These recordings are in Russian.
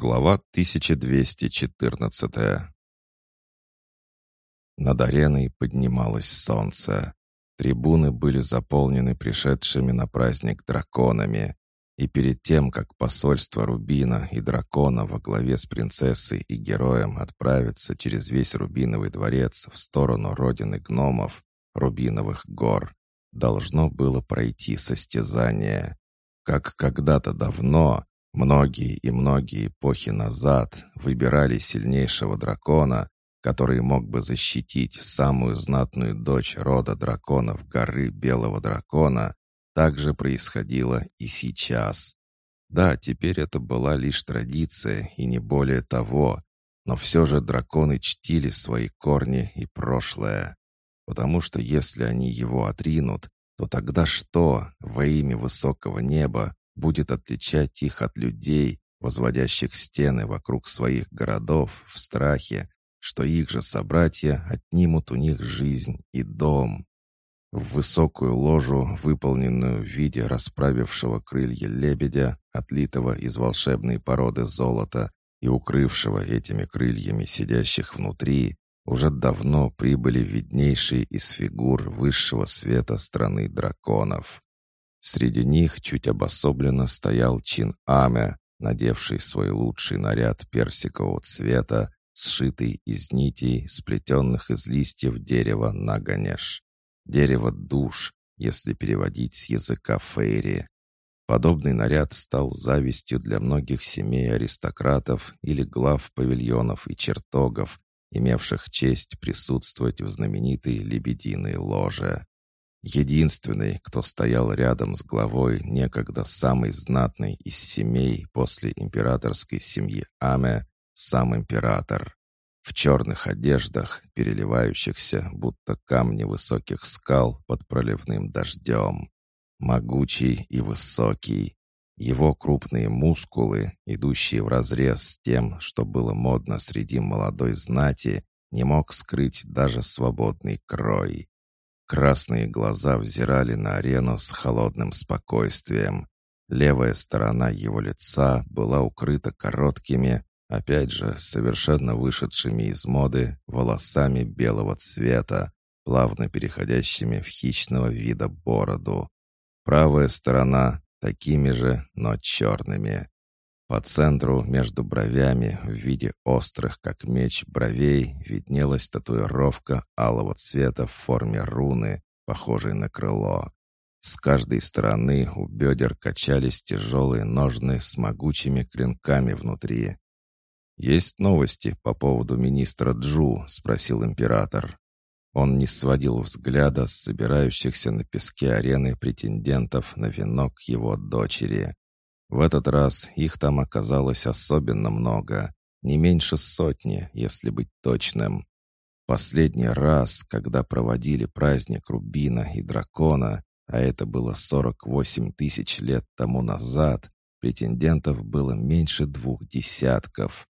Глава 1214 Над ареной поднималось солнце. Трибуны были заполнены пришедшими на праздник драконами. И перед тем, как посольство Рубина и дракона во главе с принцессой и героем отправятся через весь Рубиновый дворец в сторону родины гномов, Рубиновых гор, должно было пройти состязание. Как когда-то давно Многие и многие эпохи назад выбирали сильнейшего дракона, который мог бы защитить самую знатную дочь рода драконов горы Белого Дракона, так же происходило и сейчас. Да, теперь это была лишь традиция и не более того, но все же драконы чтили свои корни и прошлое. Потому что если они его отринут, то тогда что во имя высокого неба будет отличать их от людей, возводящих стены вокруг своих городов в страхе, что их же собратья отнимут у них жизнь и дом. В высокую ложу, выполненную в виде расправившего крылья лебедя, отлитого из волшебной породы золота и укрывшего этими крыльями сидящих внутри, уже давно прибыли виднейшие из фигур высшего света страны драконов. Среди них чуть обособленно стоял Чин Аме, надевший свой лучший наряд персикового цвета, сшитый из нитей, сплетенных из листьев дерева Наганеш. Дерево душ, если переводить с языка фейри. Подобный наряд стал завистью для многих семей аристократов или глав павильонов и чертогов, имевших честь присутствовать в знаменитой лебединой ложе. Единственный, кто стоял рядом с главой некогда самой знатной из семей после императорской семьи Аме, сам император. В черных одеждах, переливающихся, будто камни высоких скал под проливным дождем. Могучий и высокий. Его крупные мускулы, идущие вразрез с тем, что было модно среди молодой знати, не мог скрыть даже свободный крой. Красные глаза взирали на арену с холодным спокойствием. Левая сторона его лица была укрыта короткими, опять же, совершенно вышедшими из моды, волосами белого цвета, плавно переходящими в хищного вида бороду. Правая сторона такими же, но черными. По центру, между бровями, в виде острых, как меч, бровей, виднелась татуировка алого цвета в форме руны, похожей на крыло. С каждой стороны у бедер качались тяжелые ножны с могучими клинками внутри. «Есть новости по поводу министра Джу?» — спросил император. Он не сводил взгляда с собирающихся на песке арены претендентов на венок его дочери. В этот раз их там оказалось особенно много, не меньше сотни, если быть точным. Последний раз, когда проводили праздник Рубина и Дракона, а это было 48 тысяч лет тому назад, претендентов было меньше двух десятков.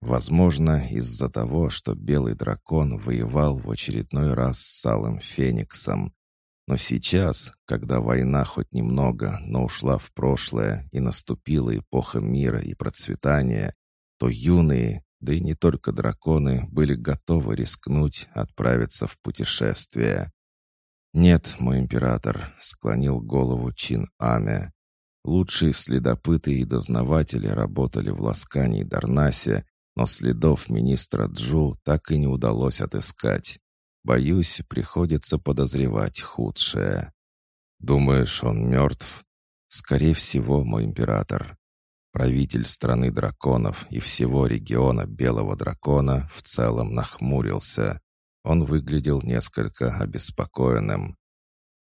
Возможно, из-за того, что Белый Дракон воевал в очередной раз с Алым Фениксом, но сейчас, когда война хоть немного, но ушла в прошлое и наступила эпоха мира и процветания, то юные, да и не только драконы, были готовы рискнуть отправиться в путешествие. «Нет, мой император», — склонил голову Чин Аме. Лучшие следопыты и дознаватели работали в Ласкане и Дарнасе, но следов министра Джу так и не удалось отыскать. Боюсь, приходится подозревать худшее. Думаешь, он мертв? Скорее всего, мой император. Правитель страны драконов и всего региона Белого Дракона в целом нахмурился. Он выглядел несколько обеспокоенным.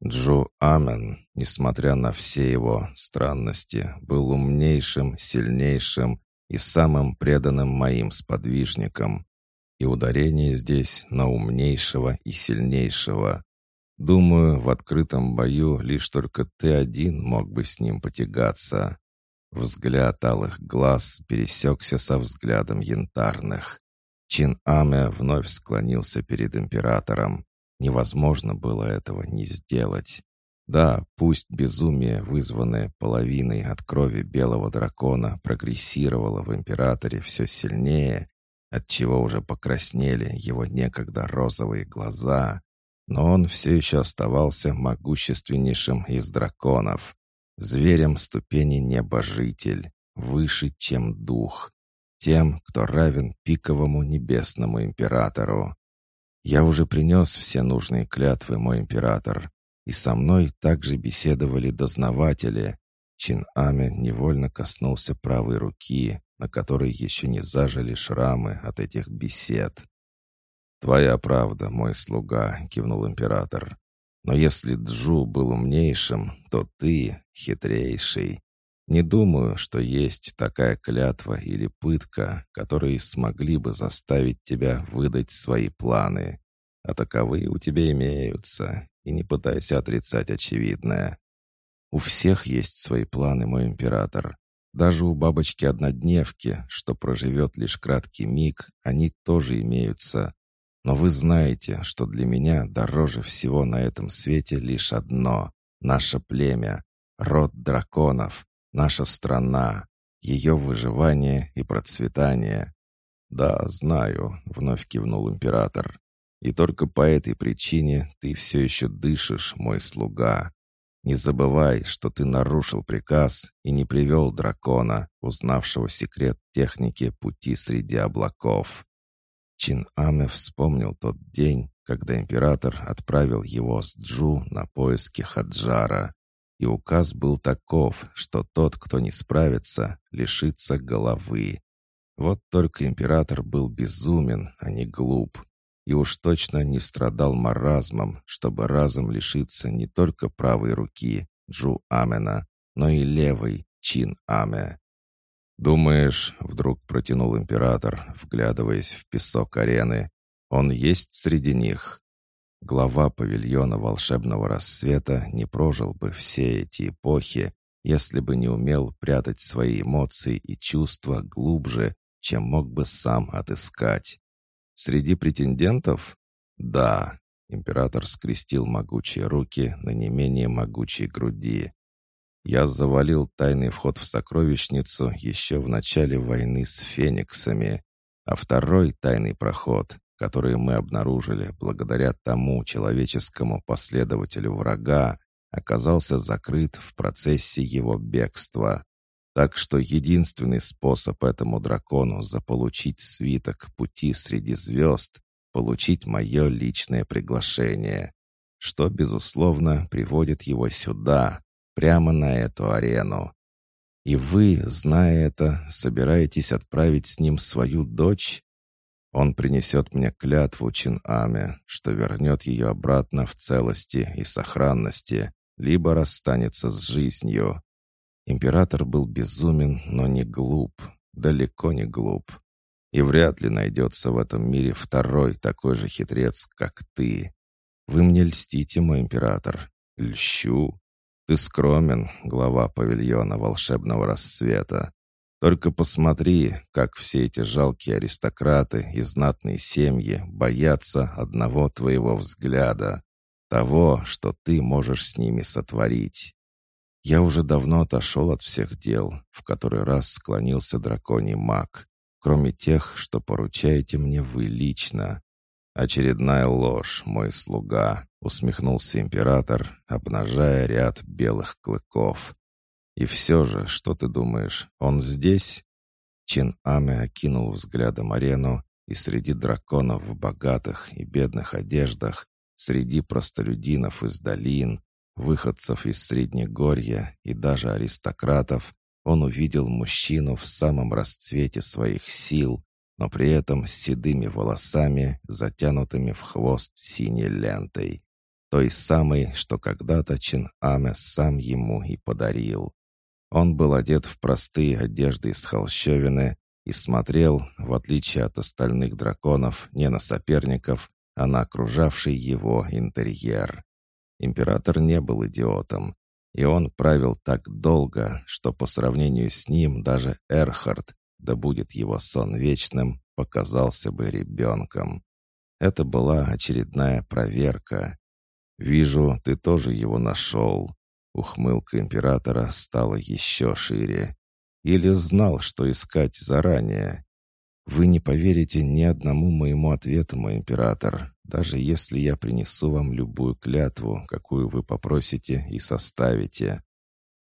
Джо Амен, несмотря на все его странности, был умнейшим, сильнейшим и самым преданным моим сподвижником и ударение здесь на умнейшего и сильнейшего. Думаю, в открытом бою лишь только ты один мог бы с ним потягаться. Взгляд алых глаз пересекся со взглядом янтарных. Чин Аме вновь склонился перед императором. Невозможно было этого не сделать. Да, пусть безумие, вызванное половиной от крови белого дракона, прогрессировало в императоре все сильнее, отчего уже покраснели его некогда розовые глаза, но он все еще оставался могущественнейшим из драконов, зверем ступени небожитель, выше, чем дух, тем, кто равен пиковому небесному императору. Я уже принес все нужные клятвы, мой император, и со мной также беседовали дознаватели. Чин Аме невольно коснулся правой руки, на которой еще не зажили шрамы от этих бесед. «Твоя правда, мой слуга», — кивнул император. «Но если Джу был умнейшим, то ты хитрейший. Не думаю, что есть такая клятва или пытка, которые смогли бы заставить тебя выдать свои планы. А таковые у тебя имеются, и не пытайся отрицать очевидное. У всех есть свои планы, мой император. Даже у бабочки-однодневки, что проживет лишь краткий миг, они тоже имеются. Но вы знаете, что для меня дороже всего на этом свете лишь одно — наше племя, род драконов, наша страна, ее выживание и процветание. «Да, знаю», — вновь кивнул император. «И только по этой причине ты все еще дышишь, мой слуга. Не забывай, что ты нарушил приказ и не привел дракона, узнавшего секрет техники пути среди облаков. Чин Аме вспомнил тот день, когда император отправил его с Джу на поиски Хаджара. И указ был таков, что тот, кто не справится, лишится головы. Вот только император был безумен, а не глуп и уж точно не страдал маразмом, чтобы разом лишиться не только правой руки Джу Амена, но и левой Чин Аме. «Думаешь, — вдруг протянул император, вглядываясь в песок арены, — он есть среди них?» Глава павильона волшебного рассвета не прожил бы все эти эпохи, если бы не умел прятать свои эмоции и чувства глубже, чем мог бы сам отыскать. Среди претендентов? Да. Император скрестил могучие руки на не менее могучей груди. Я завалил тайный вход в сокровищницу еще в начале войны с фениксами, а второй тайный проход, который мы обнаружили благодаря тому человеческому последователю врага, оказался закрыт в процессе его бегства. Так что единственный способ этому дракону заполучить свиток пути среди звезд — получить мое личное приглашение, что, безусловно, приводит его сюда, прямо на эту арену. И вы, зная это, собираетесь отправить с ним свою дочь? Он принесет мне клятву Чин-Аме, что вернет ее обратно в целости и сохранности, либо расстанется с жизнью. Император был безумен, но не глуп, далеко не глуп. И вряд ли найдется в этом мире второй такой же хитрец, как ты. Вы мне льстите, мой император. Льщу. Ты скромен, глава павильона волшебного рассвета. Только посмотри, как все эти жалкие аристократы и знатные семьи боятся одного твоего взгляда, того, что ты можешь с ними сотворить. Я уже давно отошел от всех дел, в который раз склонился драконий маг, кроме тех, что поручаете мне вы лично. Очередная ложь, мой слуга, усмехнулся император, обнажая ряд белых клыков. И все же, что ты думаешь, он здесь? Чин Аме окинул взглядом арену, и среди драконов в богатых и бедных одеждах, среди простолюдинов из долин, выходцев из Среднегорья и даже аристократов, он увидел мужчину в самом расцвете своих сил, но при этом с седыми волосами, затянутыми в хвост синей лентой. Той самой, что когда-то Чин Аме сам ему и подарил. Он был одет в простые одежды из холщовины и смотрел, в отличие от остальных драконов, не на соперников, а на окружавший его интерьер. Император не был идиотом, и он правил так долго, что по сравнению с ним даже Эрхард, да будет его сон вечным, показался бы ребенком. Это была очередная проверка. «Вижу, ты тоже его нашел». Ухмылка императора стала еще шире. Или знал, что искать заранее. «Вы не поверите ни одному моему ответу, мой император, даже если я принесу вам любую клятву, какую вы попросите и составите,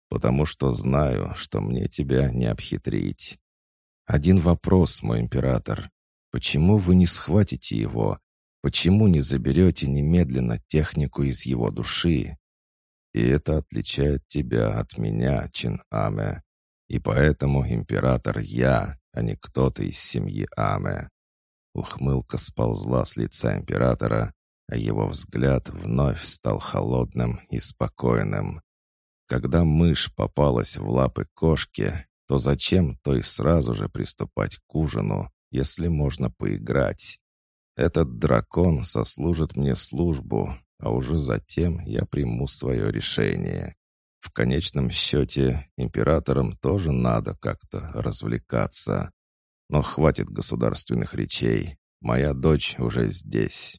потому что знаю, что мне тебя не обхитрить. Один вопрос, мой император. Почему вы не схватите его? Почему не заберете немедленно технику из его души? И это отличает тебя от меня, Чин Аме. И поэтому император я, а не кто-то из семьи Аме. Ухмылка сползла с лица императора, а его взгляд вновь стал холодным и спокойным. Когда мышь попалась в лапы кошки, то зачем той сразу же приступать к ужину, если можно поиграть? Этот дракон сослужит мне службу, а уже затем я приму свое решение. В конечном счете, императорам тоже надо как-то развлекаться. Но хватит государственных речей. Моя дочь уже здесь.